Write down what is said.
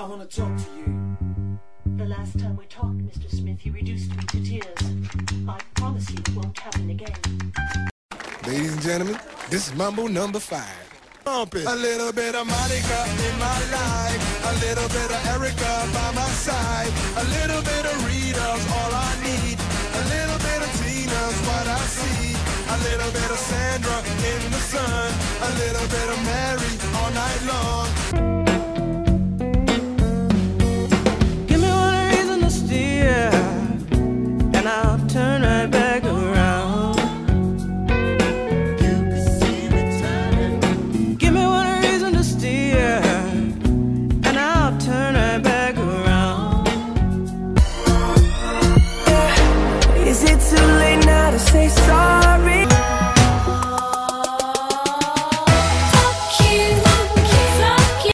I want to talk to you. The last time we talked, Mr. Smith, you reduced me to tears. I promise you it won't happen again. Ladies and gentlemen, this is Mambo number five. Pump it. A little bit of Monica in my life. A little bit of Erica by my side. A little bit of Rita's all I need. A little bit of Tina's what I see. A little bit of Sandra in the sun. A little bit of Mary all night long. stay strong.